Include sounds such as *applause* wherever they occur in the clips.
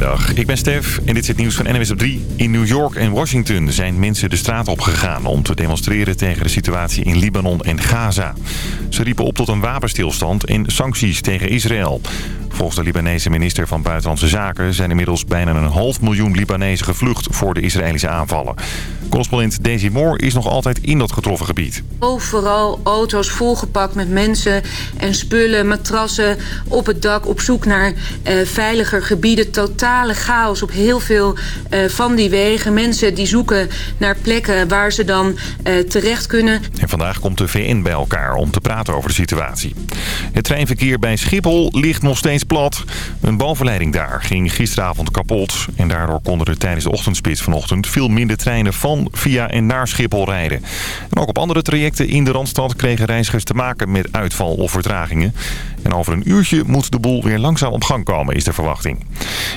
Goedemiddag, ik ben Stef en dit is het nieuws van NWS op 3. In New York en Washington zijn mensen de straat op gegaan om te demonstreren tegen de situatie in Libanon en Gaza. Ze riepen op tot een wapenstilstand en sancties tegen Israël. Volgens de Libanese minister van Buitenlandse Zaken zijn inmiddels bijna een half miljoen Libanezen gevlucht voor de Israëlische aanvallen. Correspondent Daisy Moore is nog altijd in dat getroffen gebied. Overal auto's volgepakt met mensen en spullen, matrassen op het dak op zoek naar uh, veiliger gebieden. Totale chaos op heel veel uh, van die wegen. Mensen die zoeken naar plekken waar ze dan uh, terecht kunnen. En vandaag komt de VN bij elkaar om te praten over de situatie. Het treinverkeer bij Schiphol ligt nog steeds plat. Een bovenleiding daar ging gisteravond kapot. En daardoor konden er tijdens de ochtendspits vanochtend veel minder treinen van, via en naar Schiphol rijden. En ook op andere trajecten in de Randstad kregen reizigers te maken met uitval of vertragingen. En over een uurtje moet de boel weer langzaam op gang komen, is de verwachting.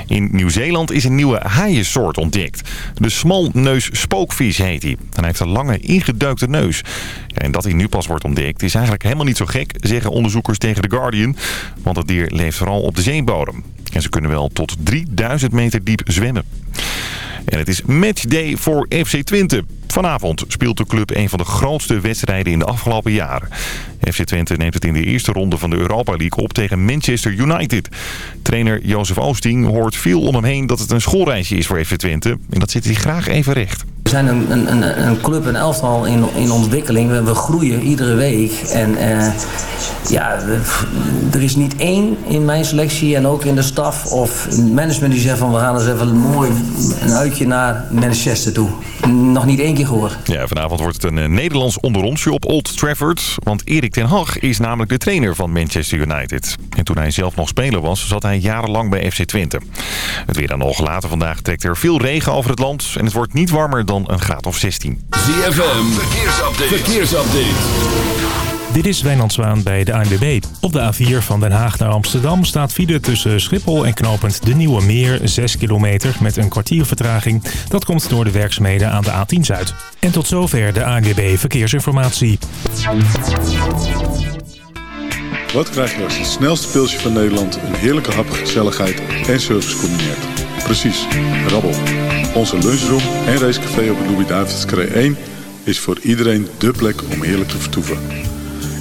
In Nieuw-Zeeland is een nieuwe haaiensoort ontdekt. De smalneus spookvis heet hij. Hij heeft een lange ingeduikte neus. Ja, en dat hij nu pas wordt ontdekt is eigenlijk helemaal niet zo gek, zeggen onderzoekers tegen The Guardian. Want het dier leeft vooral op de zeebodem. En ze kunnen wel tot 3000 meter diep zwemmen. En het is matchday voor FC Twente. Vanavond speelt de club een van de grootste wedstrijden in de afgelopen jaren. FC Twente neemt het in de eerste ronde van de Europa League op tegen Manchester United. Trainer Jozef Oosting hoort veel om hem heen dat het een schoolreisje is voor FC Twente. En dat zit hij graag even recht. We zijn een, een, een club, een elftal in, in ontwikkeling. We, groeien iedere week. En uh, ja, er is niet één in mijn selectie en ook in de staf of management die zegt van we gaan eens even mooi een uitje naar Manchester toe. Nog niet één keer gehoord. Ja, vanavond wordt het een Nederlands onderonsje op Old Trafford. Want Erik ten Hag is namelijk de trainer van Manchester United. En toen hij zelf nog speler was, zat hij jarenlang bij FC Twente. Het weer dan nog later vandaag trekt er veel regen over het land. En het wordt niet warmer dan een graad of 16. ZFM, verkeersupdate. verkeersupdate. Dit is Wijnand Zwaan bij de ANWB. Op de A4 van Den Haag naar Amsterdam staat file tussen Schiphol en Knopend de Nieuwe Meer 6 kilometer met een kwartier vertraging. Dat komt door de werkzaamheden aan de A10 Zuid. En tot zover de ANWB Verkeersinformatie. Wat krijg je als het snelste pilsje van Nederland een heerlijke hap, gezelligheid en service combineert? Precies, rabbel. Onze lunchroom en racecafé op de Louis-David's 1 is voor iedereen dé plek om heerlijk te vertoeven.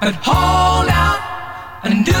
But hold out and do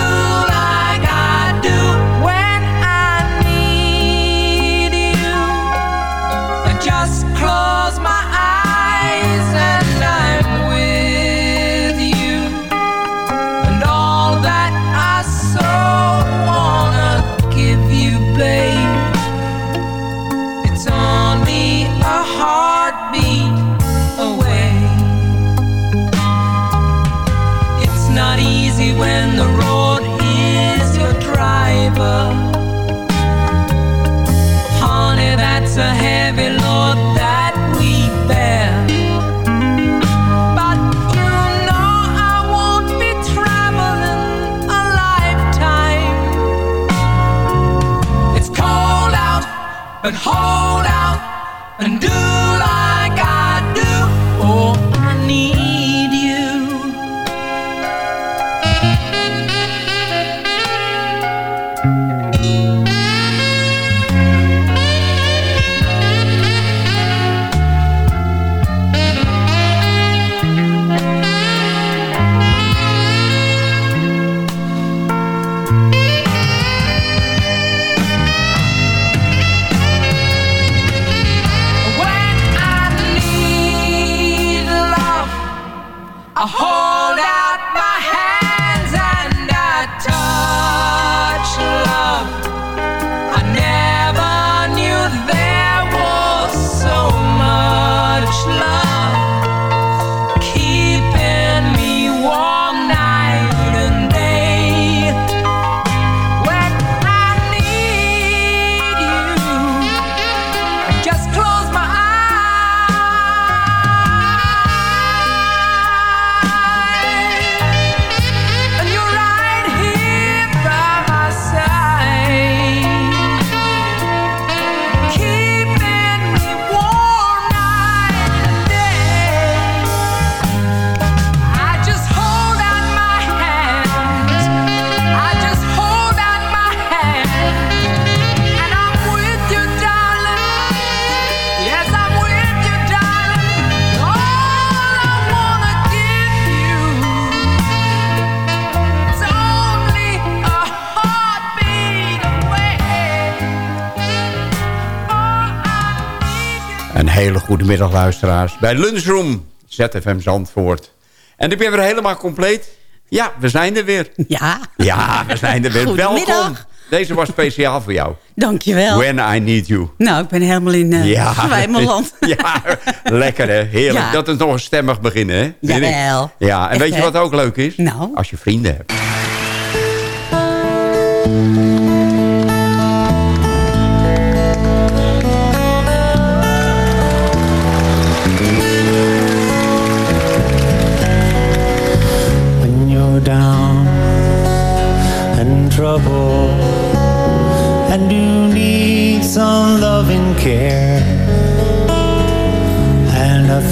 hele goede middag luisteraars bij Lunchroom ZFM Zandvoort. En ik ben weer helemaal compleet. Ja, we zijn er weer. Ja. Ja, we zijn er weer. Welkom. Deze was speciaal voor jou. Dankjewel. When I Need You. Nou, ik ben helemaal in uh, ja. land. *laughs* ja, lekker hè. Heerlijk. Dat is nog een stemmig beginnen hè. Jawel. Ja, en weet je wat ook leuk is? Nou. Als je vrienden hebt.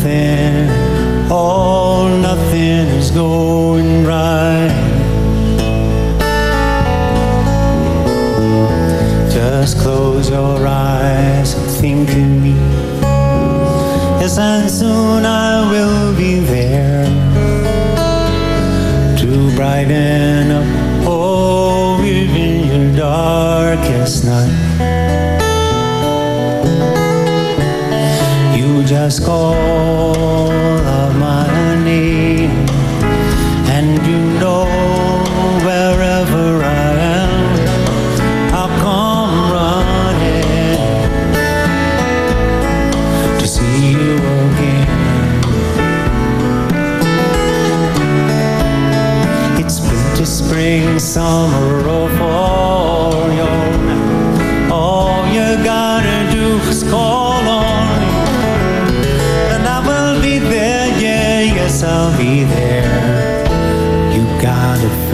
Nothing, oh nothing is going right. Just close your eyes and think of me. Yes and soon I will be there to brighten up darkest night You just call Let's go.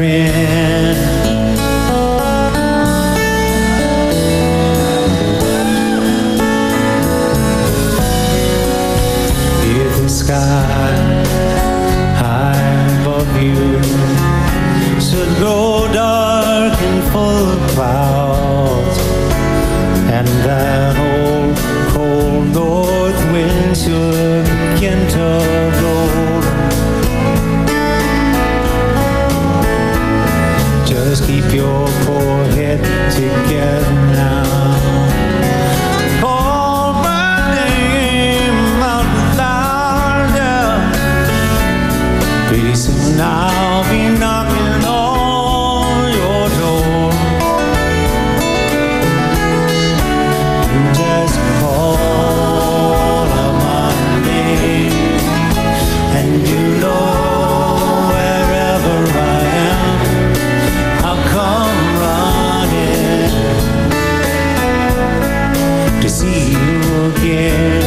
Friend. See you again.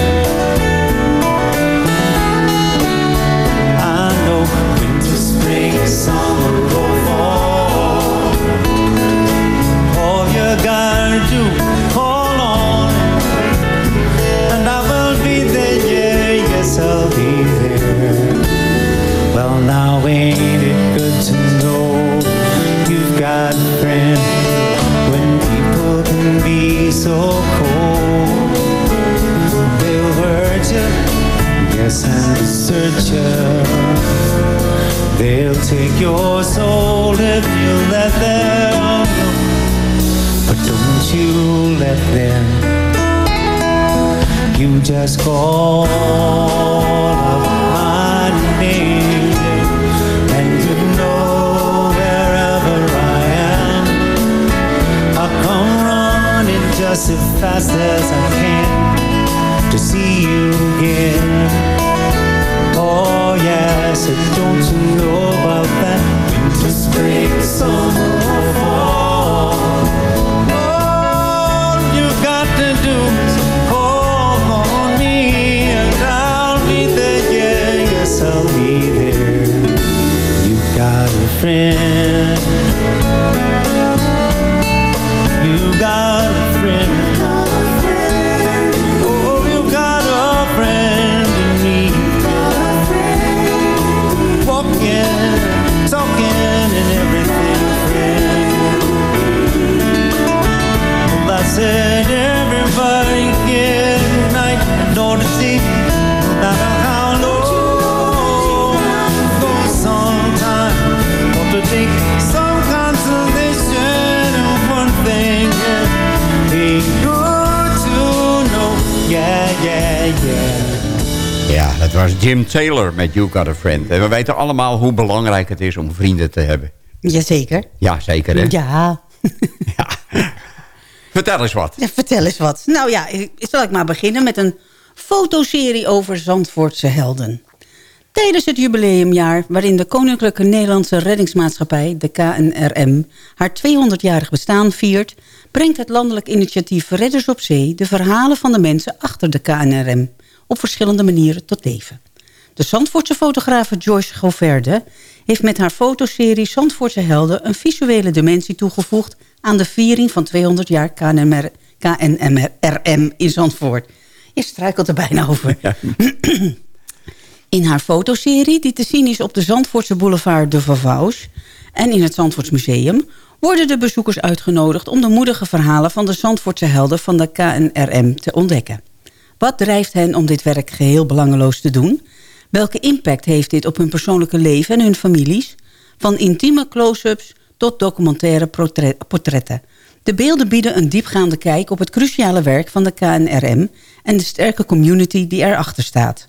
Dat was Jim Taylor met You Got a Friend. En we weten allemaal hoe belangrijk het is om vrienden te hebben. Jazeker. Ja, zeker hè? Ja. *laughs* ja. Vertel eens wat. Ja, vertel eens wat. Nou ja, zal ik maar beginnen met een fotoserie over Zandvoortse helden. Tijdens het jubileumjaar waarin de Koninklijke Nederlandse Reddingsmaatschappij, de KNRM, haar 200-jarig bestaan viert, brengt het landelijk initiatief Redders op Zee de verhalen van de mensen achter de KNRM op verschillende manieren tot leven. De Zandvoortse fotografe Joyce Goverde heeft met haar fotoserie Zandvoortse helden een visuele dimensie toegevoegd aan de viering van 200 jaar KNMR, KNMRM in Zandvoort. Je struikelt er bijna over. *clears throat* in haar fotoserie, die te zien is op de Zandvoortse boulevard de Vavaus... en in het Zandvoortsmuseum... worden de bezoekers uitgenodigd om de moedige verhalen... van de Zandvoortse helden van de KNRM te ontdekken. Wat drijft hen om dit werk geheel belangeloos te doen? Welke impact heeft dit op hun persoonlijke leven en hun families? Van intieme close-ups tot documentaire portretten. De beelden bieden een diepgaande kijk op het cruciale werk van de KNRM... en de sterke community die erachter staat.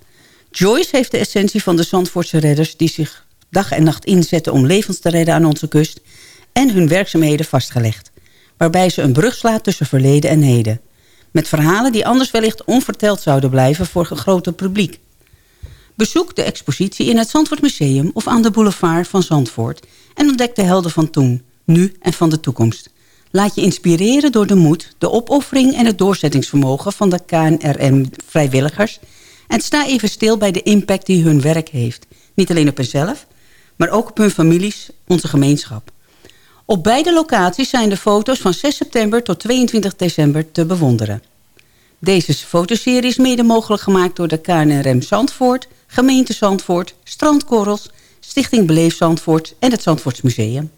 Joyce heeft de essentie van de Zandvoortse redders... die zich dag en nacht inzetten om levens te redden aan onze kust... en hun werkzaamheden vastgelegd. Waarbij ze een brug slaat tussen verleden en heden. Met verhalen die anders wellicht onverteld zouden blijven voor een groter publiek. Bezoek de expositie in het Zandvoort Museum of aan de boulevard van Zandvoort... en ontdek de helden van toen, nu en van de toekomst. Laat je inspireren door de moed, de opoffering en het doorzettingsvermogen van de KNRM-vrijwilligers... en sta even stil bij de impact die hun werk heeft. Niet alleen op hunzelf, maar ook op hun families, onze gemeenschap. Op beide locaties zijn de foto's van 6 september tot 22 december te bewonderen. Deze fotoserie is mede mogelijk gemaakt door de KNRM Zandvoort gemeente Zandvoort, Strandkorrels, Stichting Beleef Zandvoort en het Zandvoortsmuseum.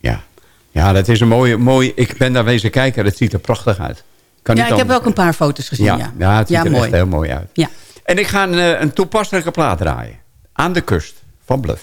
Ja. ja, dat is een mooie, mooie... Ik ben daar wezen kijken, het ziet er prachtig uit. Kan ja, ik heb ook een paar foto's gezien, ja. Ja, het ziet er echt heel mooi uit. Ja. En ik ga een, eh, een toepasselijke plaat draaien. Aan de kust van Bluff.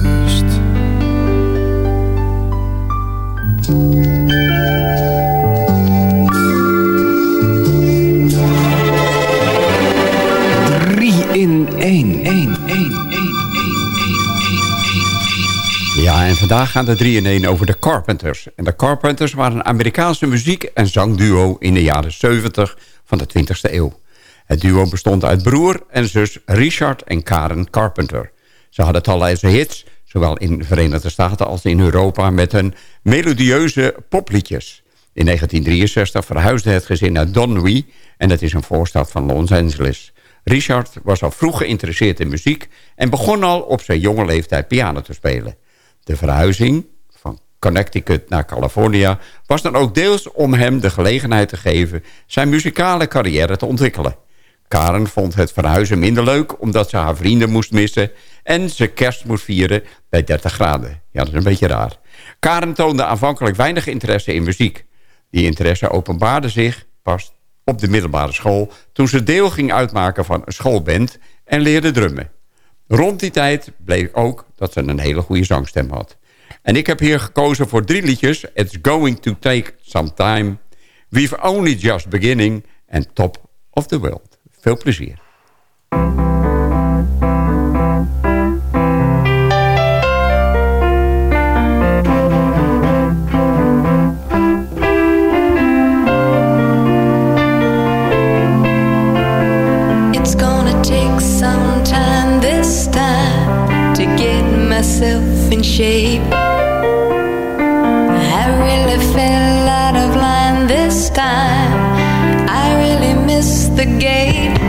Vandaag gaan de 3 in 1 over de Carpenters. En de Carpenters waren een Amerikaanse muziek- en zangduo in de jaren 70 van de 20e eeuw. Het duo bestond uit broer en zus Richard en Karen Carpenter. Ze hadden talloze hits, zowel in de Verenigde Staten als in Europa... met hun melodieuze popliedjes. In 1963 verhuisde het gezin naar Donwee... en dat is een voorstad van Los Angeles. Richard was al vroeg geïnteresseerd in muziek... en begon al op zijn jonge leeftijd piano te spelen. De verhuizing van Connecticut naar California... was dan ook deels om hem de gelegenheid te geven... zijn muzikale carrière te ontwikkelen. Karen vond het verhuizen minder leuk... omdat ze haar vrienden moest missen... en ze kerst moest vieren bij 30 graden. Ja, dat is een beetje raar. Karen toonde aanvankelijk weinig interesse in muziek. Die interesse openbaarde zich pas op de middelbare school... toen ze deel ging uitmaken van een schoolband en leerde drummen. Rond die tijd bleek ook dat ze een hele goede zangstem had. En ik heb hier gekozen voor drie liedjes. It's Going to Take Some Time. We've Only Just Beginning. En Top of the World. Veel plezier. Myself in shape. I really fell out of line this time. I really missed the gate.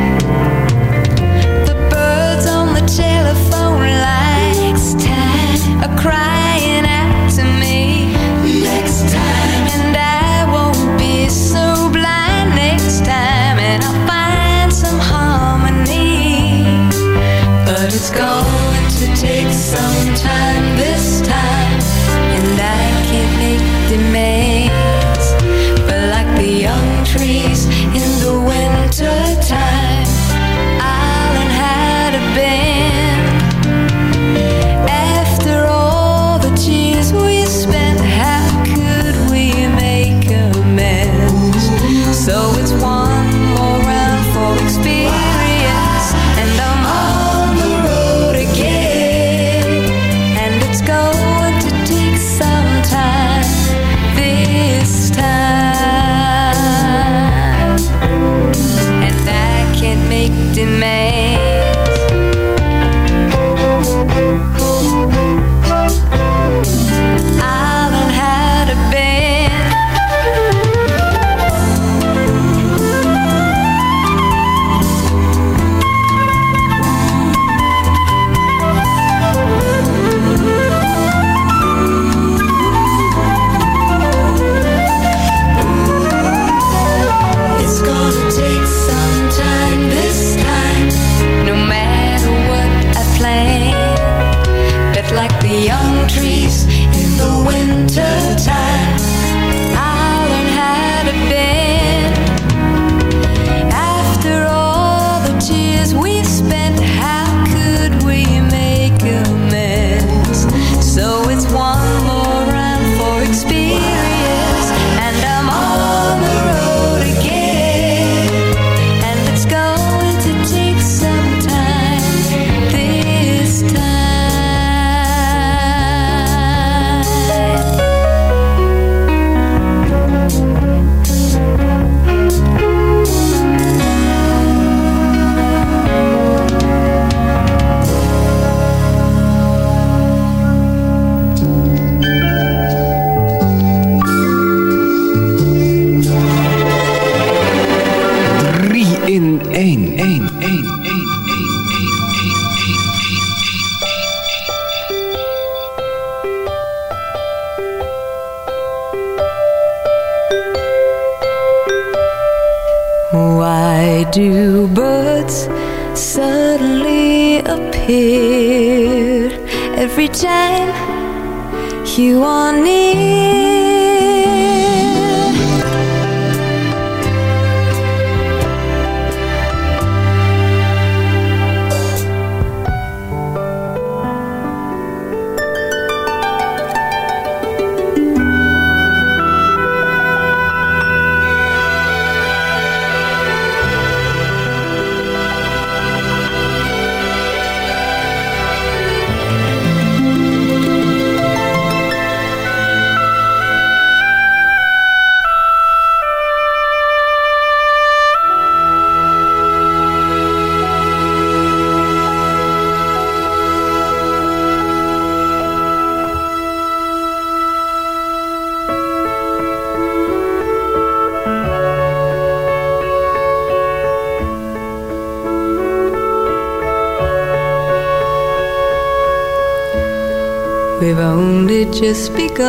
Just begun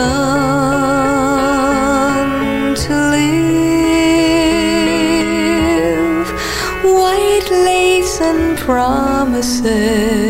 to live. White lace and promises.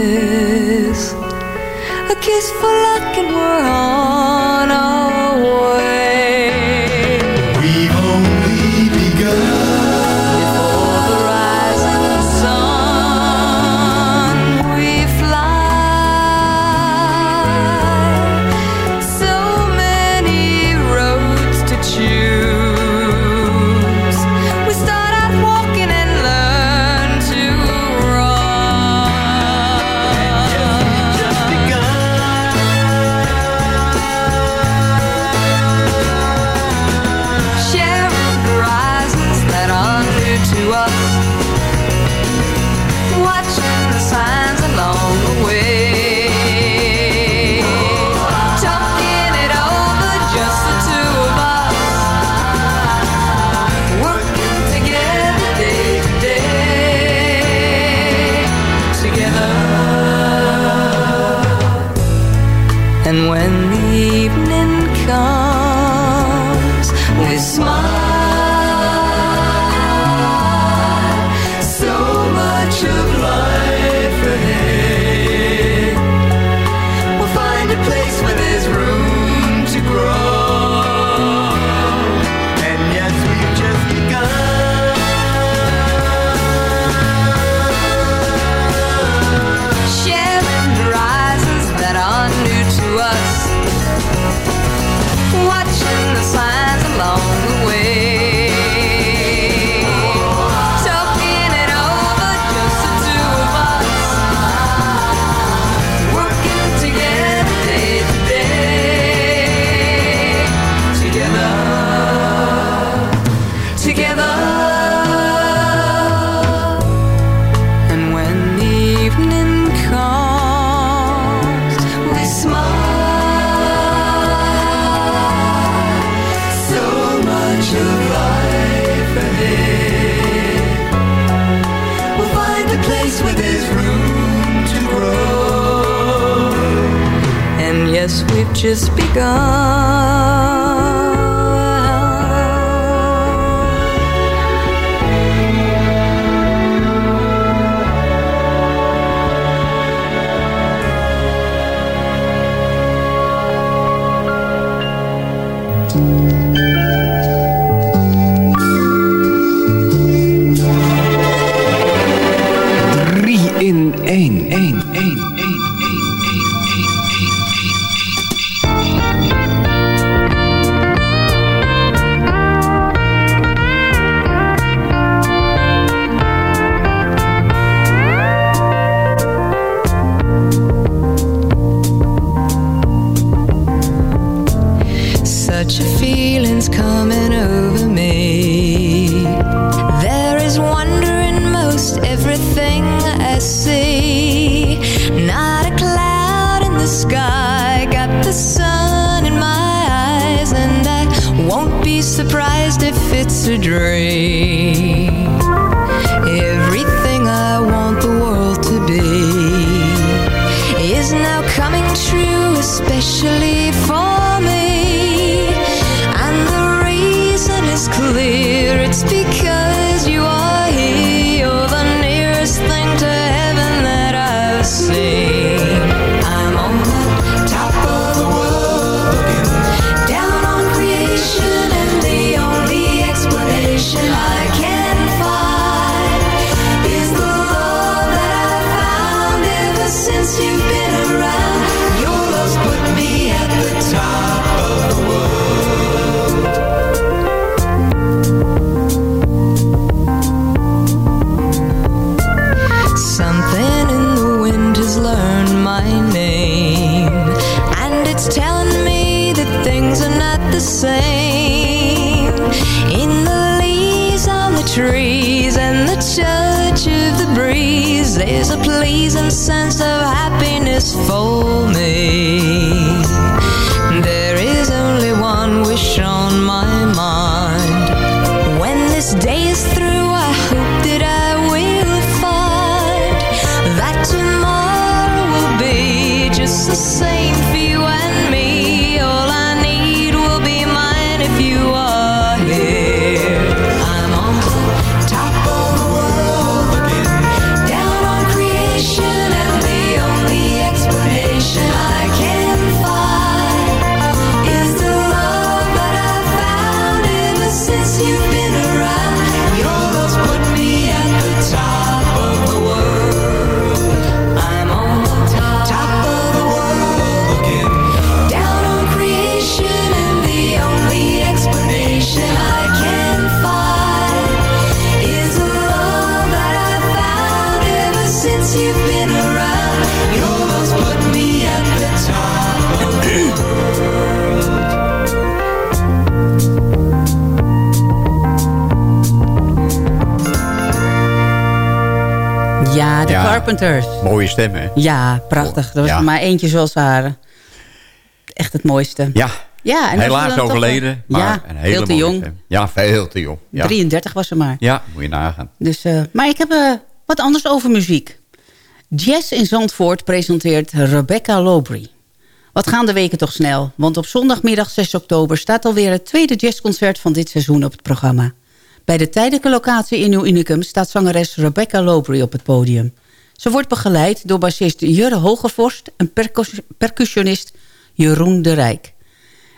Carpenters. Mooie stem, hè? Ja, prachtig. Er was Ja. er maar eentje zoals waren. Echt het mooiste. Ja, Ja, en helaas overleden. eh, maar ja, een hele veel te jong. stem. Ja, veel te jong. Ja, 33 was ze maar. ja moet je nagaan. Dus, eh, maar ik heb eh, wat anders over muziek. Jazz in Zandvoort presenteert Rebecca Lowry. Wat gaan de weken toch snel? Want op zondagmiddag 6 oktober staat alweer het tweede jazzconcert van dit seizoen op het programma. Bij de tijdelijke locatie in Nieuw Unicum staat zangeres Rebecca Lowry op het podium. Ze wordt begeleid door bassist Jurre Hogevorst en percus- percussionist Jeroen de Rijk.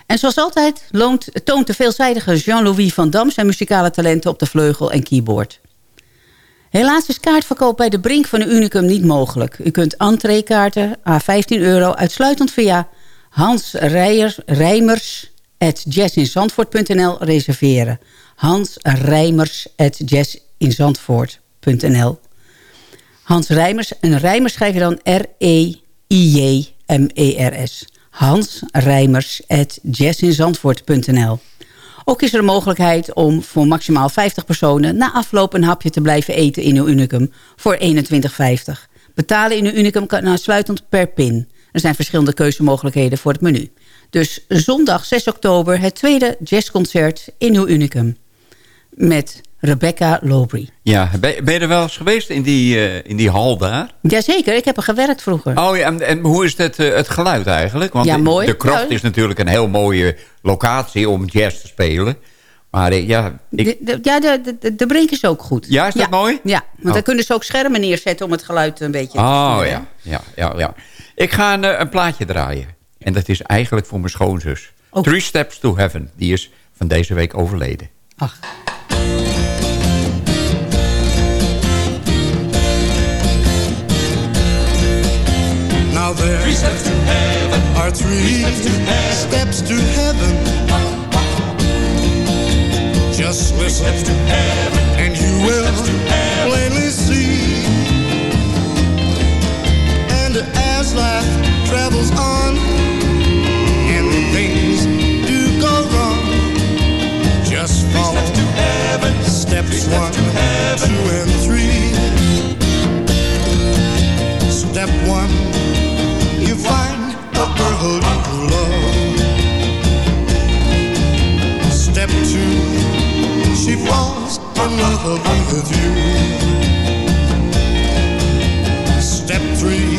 En zoals altijd loont, toont de veelzijdige Jean-Louis van Dam... zijn muzikale talenten op de vleugel en keyboard. Helaas is kaartverkoop bij de Brink van de Unicum niet mogelijk. U kunt entreekaarten à 15 euro uitsluitend via Hans Rijers, Rijmers jazzinzandvoort.nl reserveren. Hans Rijmers jazzinzandvoort.nl Hans Rijmers, en Rijmers schrijf dan R-E-I-J-M-E-R-S. Hans Rijmers jazzinzandvoort.nl ook is er een mogelijkheid om voor maximaal 50 personen... na afloop een hapje te blijven eten in uw Unicum voor 21,50. Betalen in uw Unicum kan aansluitend per pin. Er zijn verschillende keuzemogelijkheden voor het menu. Dus zondag 6 oktober het tweede jazzconcert in uw Unicum. Met Rebecca Lowry. Ja, ben, je er wel eens geweest in die, eh, in die hal daar? Jazeker, ik heb er gewerkt vroeger. Oh ja, en, en hoe is het, eh, het geluid eigenlijk? Want Ja, de- mooi. de krocht Ja. is natuurlijk een heel mooie locatie om jazz te spelen. Maar eh, ja, ik, De, de- ja, de, de, de, brink is ook goed. Ja, is dat mooi? Ja, want Oh. dan kunnen ze ook schermen neerzetten om het geluid een beetje... te Oh sturen. ja, ja, ja, ja. Ik ga een, een plaatje draaien. En dat is eigenlijk voor mijn schoonzus. Three Steps to Heaven. Die is van deze week overleden. Ach. Now there three steps to heaven. are three steps to heaven. Just listen to heaven, and you will plainly see. And as life travels on, and things do go wrong, just follow steps one, two, and three. Step one, find a love. Step two, she falls in love with you. Step three,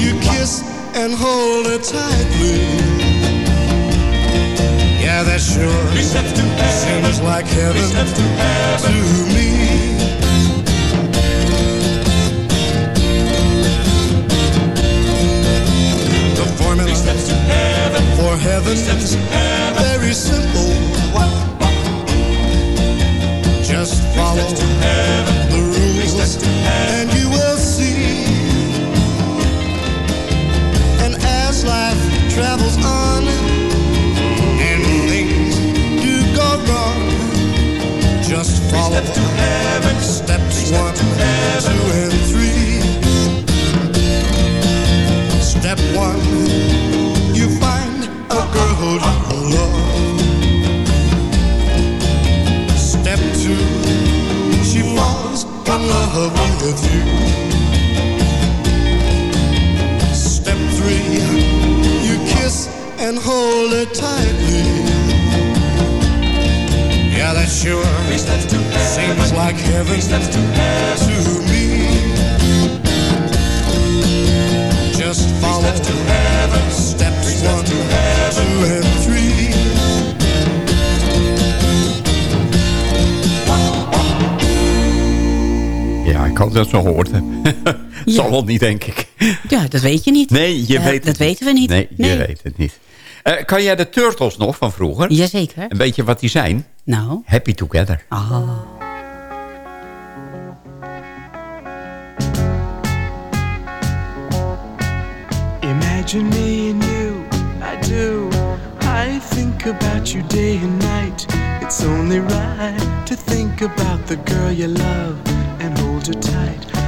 you kiss and hold her tightly. Yeah, that sure seems like heaven to me. Heaven's very simple. Zal wel niet, denk ik. Ja, dat weet je niet. Nee, je Eh, weet het Dat weten we niet. Nee, je weet het niet. Eh, kan jij de Turtles nog van vroeger? Jazeker. Een beetje wat die zijn? Nou. Happy Together. Ah. Imagine me and you, I do. I think about you day and night. It's only right to think about the girl you love and hold her tight.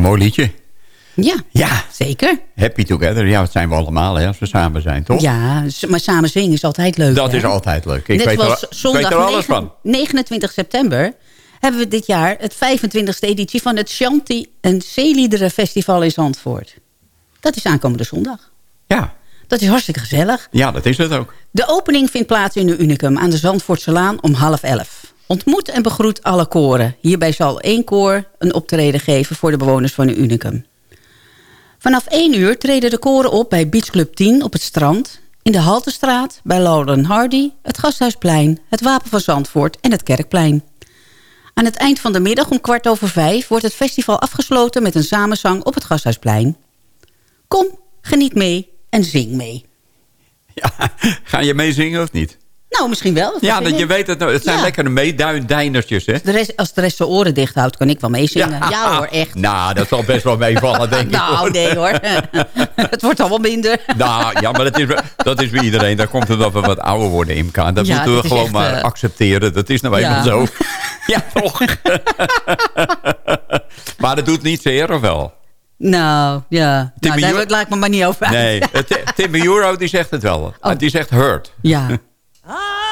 Mooi liedje. Ja, Ja, zeker. Happy Together. Ja, dat zijn we allemaal hè, als we samen zijn, toch? Ja, maar samen zingen is altijd leuk. Dat hè? is altijd leuk. Ik Net weet, er, weet zondag er alles 9 van. 29 september hebben we dit jaar het 25e editie van het Shanti en Zeeliederen Festival in Zandvoort. Dat is aankomende zondag. Ja. Dat is hartstikke gezellig. Ja, dat is het ook. De opening vindt plaats in de Unicum aan de Zandvoortse Laan om half elf. Ontmoet en begroet alle koren. Hierbij zal één koor een optreden geven voor de bewoners van de Unicum. Vanaf 1 uur treden de koren op bij Beach Club 10 op het strand... in de Haltestraat, bij Lauren Hardy, het Gasthuisplein... het Wapen van Zandvoort en het Kerkplein. Aan het eind van de middag om kwart over vijf... wordt het festival afgesloten met een samenzang op het Gasthuisplein. Kom, geniet mee en zing mee. *laughs* Ga je meezingen of niet? Nou, misschien wel. Ja, dat je weet het. nou, Het zijn Ja. lekkere meedijnertjes, hè? De rest, als de rest zijn oren dicht houdt, kan ik wel meezingen. Ja, hoor, echt. *laughs* Nou, dat zal best wel meevallen, denk ik. Nou, nee hoor. *laughs* het wordt al wel minder. Nou, ja, maar dat is, dat is bij iedereen. Daar komt het dat we wat ouder worden, Imka. Dat Ja, moeten dat we is gewoon echt, maar eh, accepteren. Dat is nou eenmaal zo. *laughs* ja, toch? maar dat doet niet zeer, of wel? Nou, ja. Nou, daar laat ik me maar niet over uit. Nee, eh, Ti- Timmy Euro die zegt het wel. Die zegt hurt. Ja. Ah!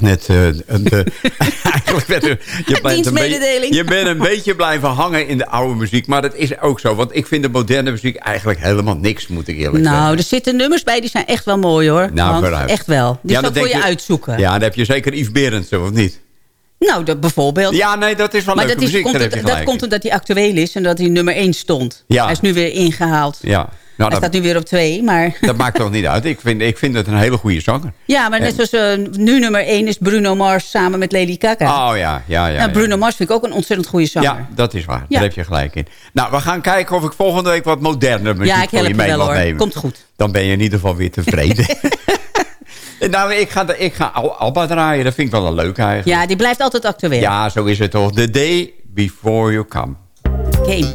Net... eh, een, de, *laughs* eigenlijk werd er, je, bent een beetje, je bent een beetje blijven hangen in de oude muziek. Maar dat is ook zo. Want ik vind de moderne muziek eigenlijk helemaal niks, moet ik eerlijk zeggen. Nou, er zitten nummers bij die zijn echt wel mooi hoor. Nou, Want. Echt wel. Die Ja, ik voor je je- uitzoeken. Ja, dan heb je zeker Yves Berendsen, of niet? Nou, dat bijvoorbeeld. Ja, nee, dat is wel maar leuke dat, is, muziek. komt, het- dat komt omdat hij actueel is en dat hij nummer 1 stond. Ja. Hij is nu weer ingehaald. Ja. Hij dat, staat nu weer op twee, maar... *laughs* dat maakt toch niet uit. Ik vind, ik vind het een hele goede zanger. Ja, maar net zoals eh, nu nummer één is Bruno Mars samen met Lady Gaga. Oh ja, ja, ja. nou, ja. Bruno Mars vind ik ook een ontzettend goede zanger. Ja, dat is waar. Ja. Daar heb je gelijk in. Nou, we gaan kijken of ik volgende week wat moderne muziek Ja, ik voor help je je mee wel hoor. nemen. Komt goed. Dan ben je in ieder geval weer tevreden. *laughs* *laughs* nou, ik ga, ik ga Al- Alba draaien. Dat vind ik wel een leuk eigenlijk. Ja, die blijft altijd actueel. Ja, zo is het toch. The day before you come. Game.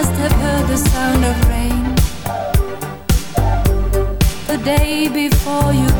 must have heard the sound of rain. The day before you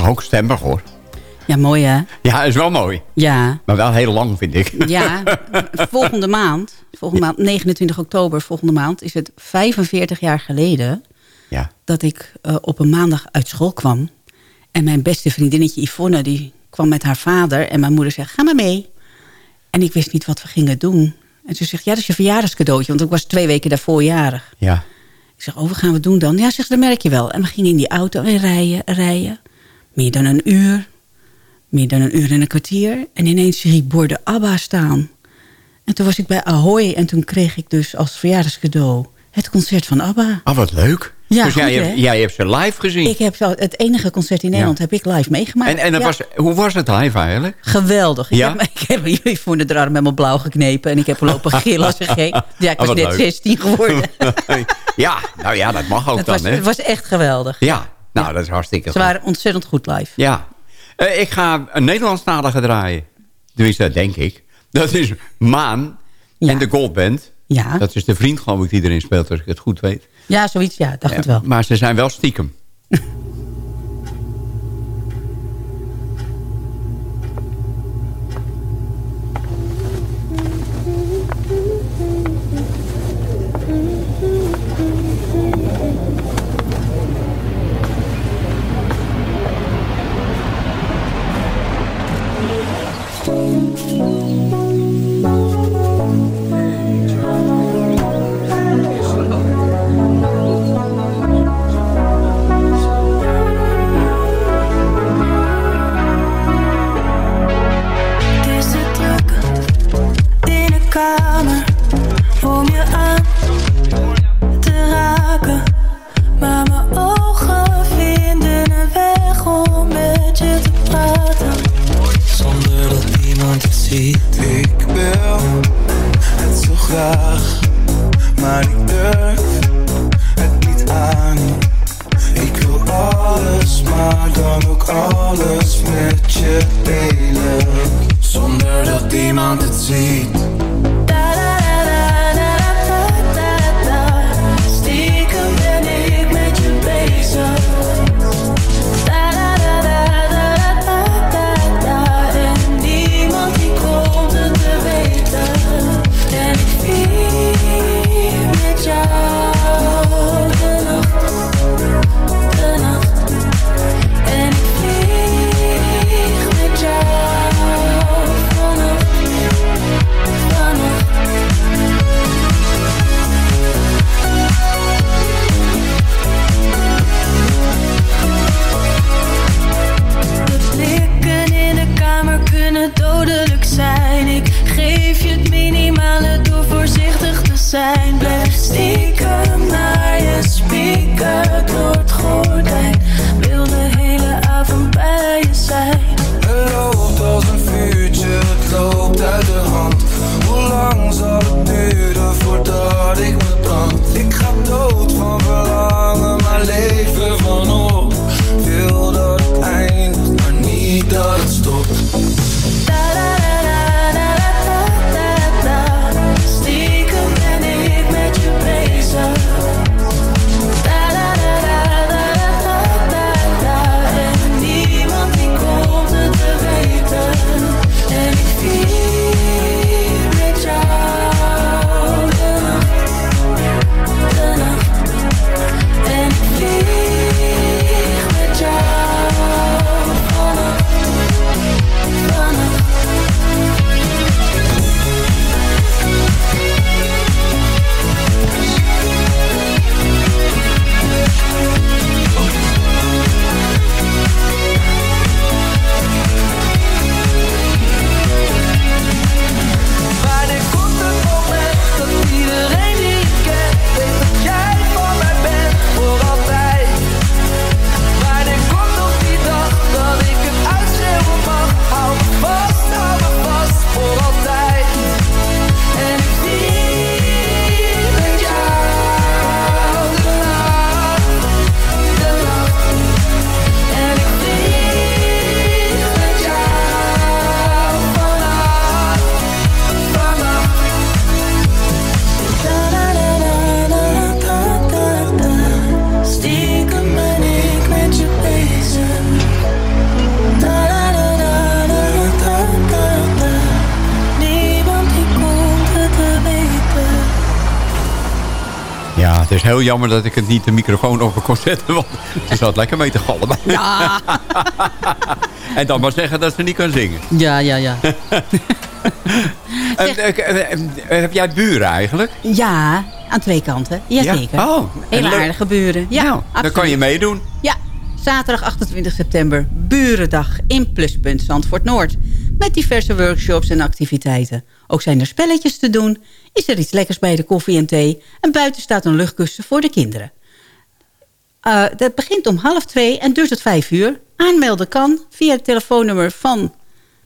het is toch ook stemmig hoor. Ja, mooi hè? Ja, is wel mooi. Ja. Maar wel heel lang vind ik. Ja, *laughs* volgende maand, volgende maand, 29 oktober volgende maand... is het 45 jaar geleden Ja. dat ik eh, op een maandag uit school kwam. En mijn beste vriendinnetje Yvonne, die kwam met haar vader. En mijn moeder zei, ga maar mee. En ik wist niet wat we gingen doen. En ze zegt, ja, dat is je verjaardagscadeautje. Want ik was twee weken daarvoor jarig. Ja. Ik zeg, oh, wat gaan we doen dan? Ja, zegt ze, dat merk je wel. En we gingen in die auto en rijden, rijden. Meer dan een uur. Meer dan een uur en een kwartier. En ineens zie ik borden ABBA staan. En toen was ik bij Ahoy. En toen kreeg ik dus als verjaardagscadeau het concert van ABBA. Ah, wat leuk. Ja, dus jij, goed, hebt, hè? jij hebt ze live gezien. Ik heb zo, het enige concert in Nederland heb ik live meegemaakt. en en dat Ja. was, hoe was het live eigenlijk? Geweldig. Ik Ja? heb, *laughs* ik heb jullie voor de arm helemaal blauw geknepen. En ik heb lopen *laughs* gillen als een gek. Ja, ik Ah, was net leuk. 16 geworden. *laughs* ja, nou ja, dat mag ook het, dan, was, hè? het was echt geweldig. Ja, nou, dat is hartstikke Ze goed. waren ontzettend goed live. Ja. Eh, ik ga een Nederlandstalige draaien. Tenminste, dat denk ik. Dat is Maan en de Goldband. Ja. Dat is de vriend, geloof ik, die erin speelt, als ik het goed weet. Ja, zoiets. Ja, dacht het wel. Maar ze zijn wel stiekem. *laughs* heel jammer dat ik het niet de microfoon over kon zetten. Want ze zat lekker mee te galmen. Ja. *laughs* en dan maar zeggen dat ze niet kan zingen. Ja, ja, ja. *laughs* Eh, eh, eh, heb jij buren eigenlijk? Ja, aan twee kanten. Jazeker. Ja? Oh, Hele aardige buren. Ja, Nou, dan kan je meedoen. Ja, zaterdag 28 september, Burendag in Pluspunt Zandvoort Noord. Met diverse workshops en activiteiten. Ook zijn er spelletjes te doen, is er iets lekkers bij de koffie en thee... en buiten staat een luchtkussen voor de kinderen. Eh, dat begint om half twee en duurt tot vijf uur. Aanmelden kan via het telefoonnummer van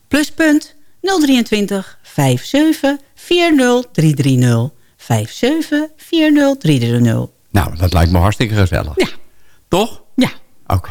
Pluspunt 023 57 40 330. 57 40 330. Nou, dat lijkt me hartstikke gezellig. Ja. Toch? Ja. Oké.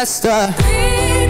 faster.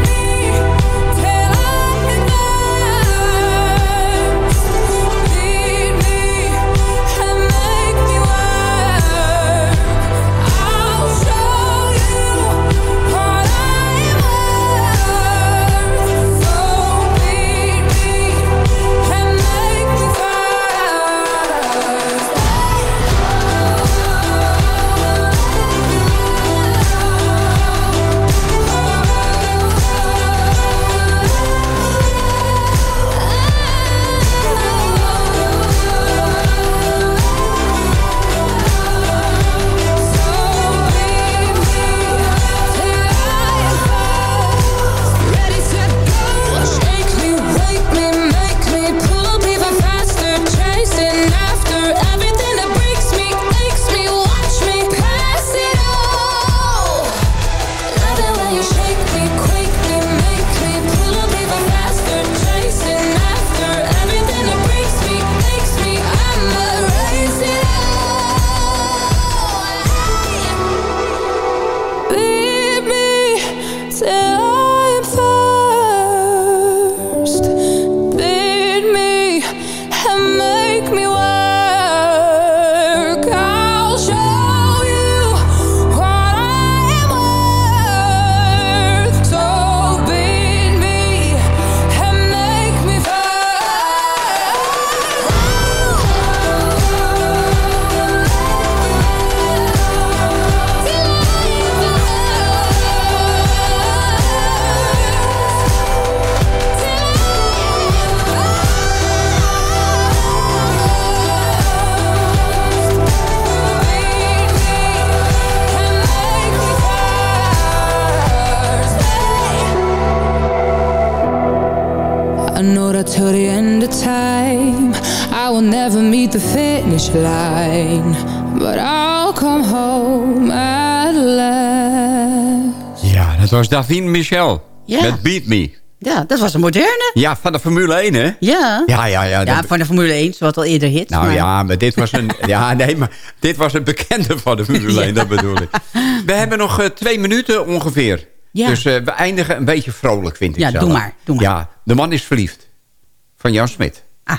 Davine Michel. Ja. Met Beat Me. Ja, dat was een moderne. Ja, van de Formule 1, hè? Ja. Ja, ja, ja. Ja, van de Formule 1, zoals al eerder hit. Nou maar- ja, maar dit was een... *laughs* ja, nee, maar dit was een bekende van de Formule 1, dat bedoel ik. We hebben nog eh, twee minuten ongeveer. Ja. Dus eh, we eindigen een beetje vrolijk, vind ik Ja, zelf. doe maar, doe maar. Ja, De man is verliefd. Van Jan Smit. Hij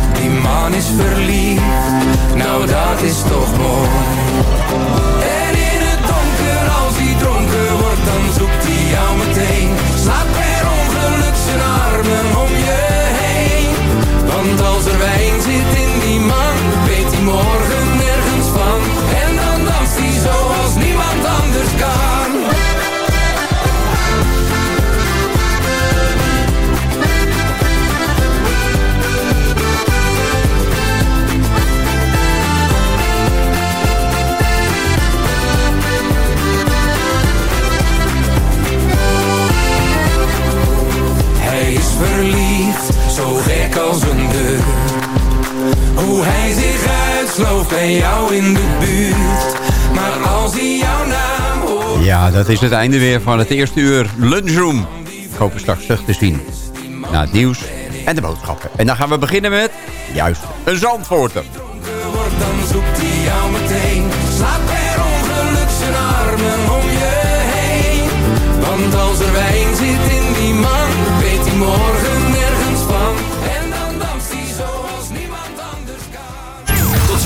Is verliefd, nou dat is toch mooi. En in het donker, als hij dronken wordt, dan zoekt hij jou meteen. Gek als een deur. Hoe hij zich uitslooft bij jou in de buurt. Maar als hij jouw naam hoort... Ja, dat is het einde weer van het eerste uur Lunchroom. Ik hoop straks terug te zien. Na het nieuws en de boodschappen. En dan gaan we beginnen met, juist, een Zandvoorter. dan zoekt hij jou meteen. Slaap per ongeluk zijn armen om je heen. Want als er wijn zit in die man, weet hij morgen